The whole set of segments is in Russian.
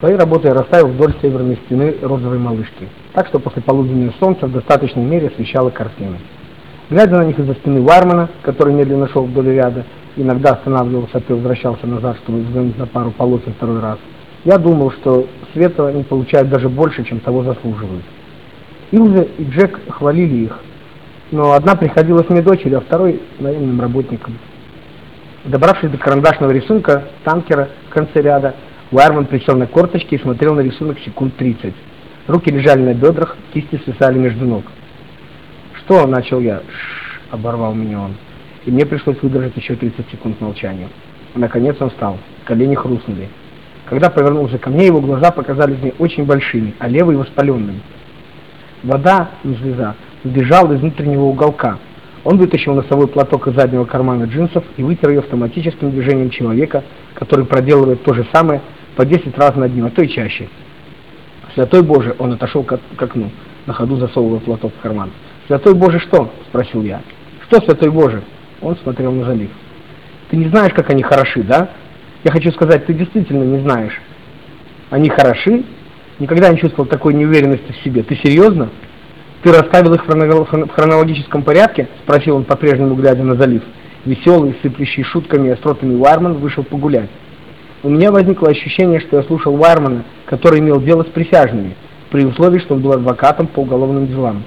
Своей работой я расставил вдоль северной стены розовой малышки, так что после полуденного солнца в достаточной мере освещало картины. Глядя на них из-за спины Вармана, который медленно шел вдоль ряда, иногда останавливался, а возвращался назад, чтобы взглянуть на пару полотен второй раз, я думал, что света они получают даже больше, чем того заслуживают. Илза и Джек хвалили их, но одна приходилась мне дочерью, а второй – наемным работником. Добравшись до карандашного рисунка танкера в конце ряда, Уайерман присел на корточки и смотрел на рисунок секунд 30. Руки лежали на бедрах, кисти свисали между ног. «Что?» – начал я. «Шш!» – оборвал меня он. И мне пришлось выдержать еще 30 секунд молчания. Наконец он встал. Колени хрустнули. Когда повернулся ко мне, его глаза показались мне очень большими, а левый воспаленным. Вода, не слеза, сбежала из внутреннего уголка. Он вытащил носовой платок из заднего кармана джинсов и вытер ее автоматическим движением человека, который проделывает то же самое по 10 раз на дню, а то и чаще. «Святой Боже!» Он отошел к, окну, на ходу засовывая платок в карман. «Святой Боже что?» – спросил я. «Что, Святой Боже?» Он смотрел на залив. «Ты не знаешь, как они хороши, да?» Я хочу сказать, ты действительно не знаешь. Они хороши? Никогда не чувствовал такой неуверенности в себе. Ты серьезно? Ты расставил их в хронологическом порядке? Спросил он, по-прежнему глядя на залив. Веселый, сыплющий шутками и остротами Уайрман вышел погулять. У меня возникло ощущение, что я слушал Уайрмана, который имел дело с присяжными, при условии, что он был адвокатом по уголовным делам.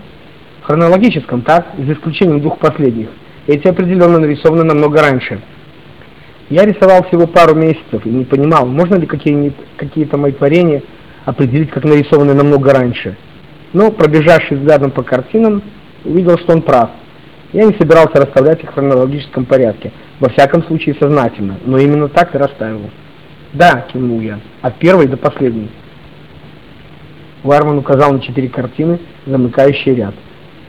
В хронологическом, так, за исключением двух последних. Эти определенно нарисованы намного раньше. Я рисовал всего пару месяцев и не понимал, можно ли какие-то какие мои творения определить как нарисованы намного раньше. Но, пробежавшись взглядом по картинам, увидел, что он прав. Я не собирался расставлять их в хронологическом порядке, во всяком случае сознательно, но именно так и расставил. «Да», — кивнул я, — «от первой до последней». Варман указал на четыре картины, замыкающие ряд.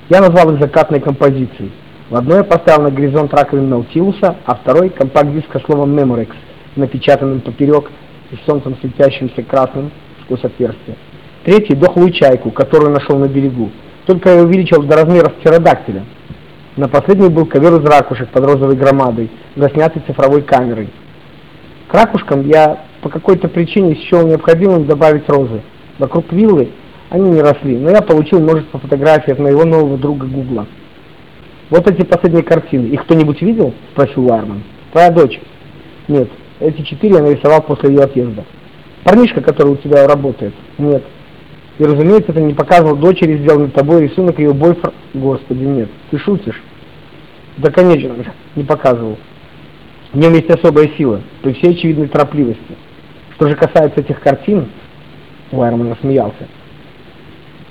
Я назвал их закатной композицией. В одной я поставил на горизонт раковины Наутилуса, а второй — компакт-диск со словом Memorex, напечатанным поперек и солнцем светящимся красным сквозь отверстие. Третий — дохлую чайку, которую нашел на берегу, только я увеличил до размеров птеродактиля. На последней был ковер из ракушек под розовой громадой, заснятый цифровой камерой. К ракушкам я по какой-то причине счел необходимым добавить розы. Вокруг виллы они не росли, но я получил множество фотографий от моего нового друга Гугла. Вот эти последние картины. Их кто-нибудь видел? Спросил Уайерман. Твоя дочь? Нет. Эти четыре я нарисовал после ее отъезда. Парнишка, который у тебя работает? Нет. И, разумеется, ты не показывал дочери сделанный тобой рисунок ее бойфренд. Господи, нет. Ты шутишь? Да, конечно же, не показывал. В нем есть особая сила, при всей очевидной торопливости. Что же касается этих картин, Уайерман насмеялся.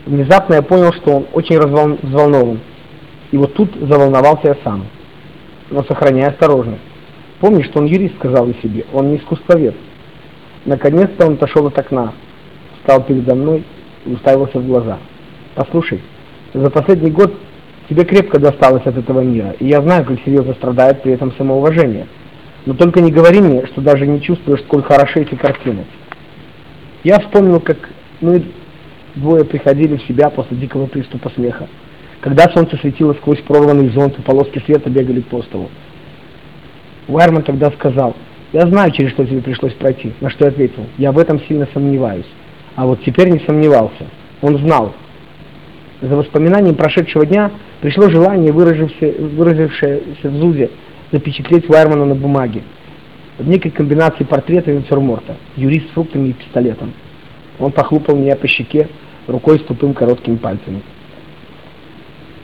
Внезапно я понял, что он очень взволнован. И вот тут заволновался я сам, но сохраняя осторожность. Помни, что он юрист, сказал я себе, он не искусствовед. Наконец-то он отошел от окна, встал передо мной и уставился в глаза. Послушай, за последний год тебе крепко досталось от этого мира, и я знаю, как серьезно страдает при этом самоуважение. Но только не говори мне, что даже не чувствуешь, сколь хороши эти картины. Я вспомнил, как мы двое приходили в себя после дикого приступа смеха когда солнце светило сквозь прорванный зонт и полоски света бегали по столу. Уайерман тогда сказал, «Я знаю, через что тебе пришлось пройти», на что я ответил, «Я в этом сильно сомневаюсь». А вот теперь не сомневался. Он знал. За воспоминанием прошедшего дня пришло желание, выразившееся в Зузе, запечатлеть Уайермана на бумаге, в некой комбинации портрета и натюрморта, юрист с фруктами и пистолетом. Он похлопал меня по щеке рукой с тупым короткими пальцами.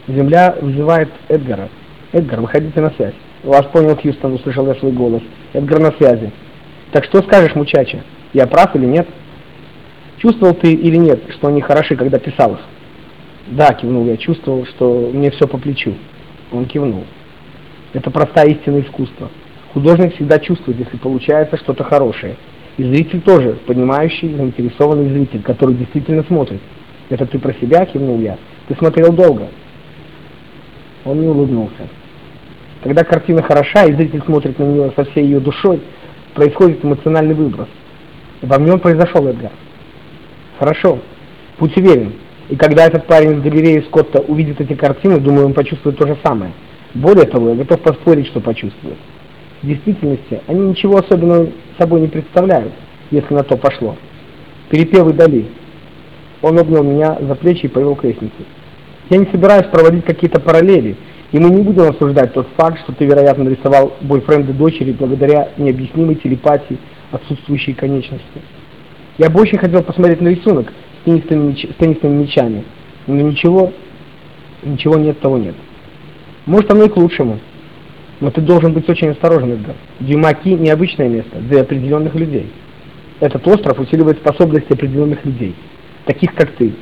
Земля вызывает Эдгара. Эдгар, выходите на связь. Вас понял Хьюстон, услышал я свой голос. Эдгар на связи. Так что скажешь, мучача? Я прав или нет? Чувствовал ты или нет, что они хороши, когда писал их? Да, кивнул я, чувствовал, что мне все по плечу. Он кивнул. Это простая истина искусства. Художник всегда чувствует, если получается что-то хорошее. И зритель тоже, понимающий, заинтересованный зритель, который действительно смотрит. Это ты про себя, кивнул я. Ты смотрел долго. Он не улыбнулся. Когда картина хороша, и зритель смотрит на нее со всей ее душой, происходит эмоциональный выброс. Во мне он произошел, Эдгар. Хорошо, будь уверен. И когда этот парень из галереи Скотта увидит эти картины, думаю, он почувствует то же самое. Более того, я готов поспорить, что почувствует. В действительности, они ничего особенного собой не представляют, если на то пошло. Перепевы Дали. Он обнял меня за плечи и повел к лестнице. Я не собираюсь проводить какие-то параллели, и мы не будем обсуждать тот факт, что ты, вероятно, нарисовал бойфренда дочери благодаря необъяснимой телепатии отсутствующей конечности. Я бы очень хотел посмотреть на рисунок с теннисными, меч... с теннисными мячами, но ничего, ничего нет, того нет. Может, оно и к лучшему. Но ты должен быть очень осторожен, Эдгар. Дюмаки – необычное место для определенных людей. Этот остров усиливает способности определенных людей, таких как ты.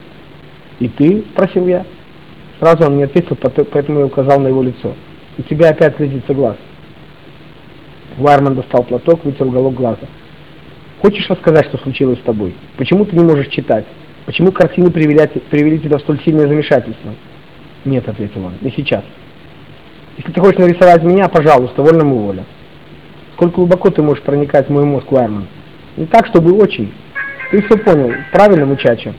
И ты? – спросил я. Сразу он не ответил, поэтому я указал на его лицо. У тебя опять слезится глаз. Вайерман достал платок, вытер уголок глаза. Хочешь рассказать, что случилось с тобой? Почему ты не можешь читать? Почему картины привели, привели тебя в столь сильное замешательство? Нет, ответил он, не сейчас. Если ты хочешь нарисовать меня, пожалуйста, вольному воля. Сколько глубоко ты можешь проникать в мой мозг, Уайерман? Не так, чтобы очень. Ты все понял, правильно, мучача?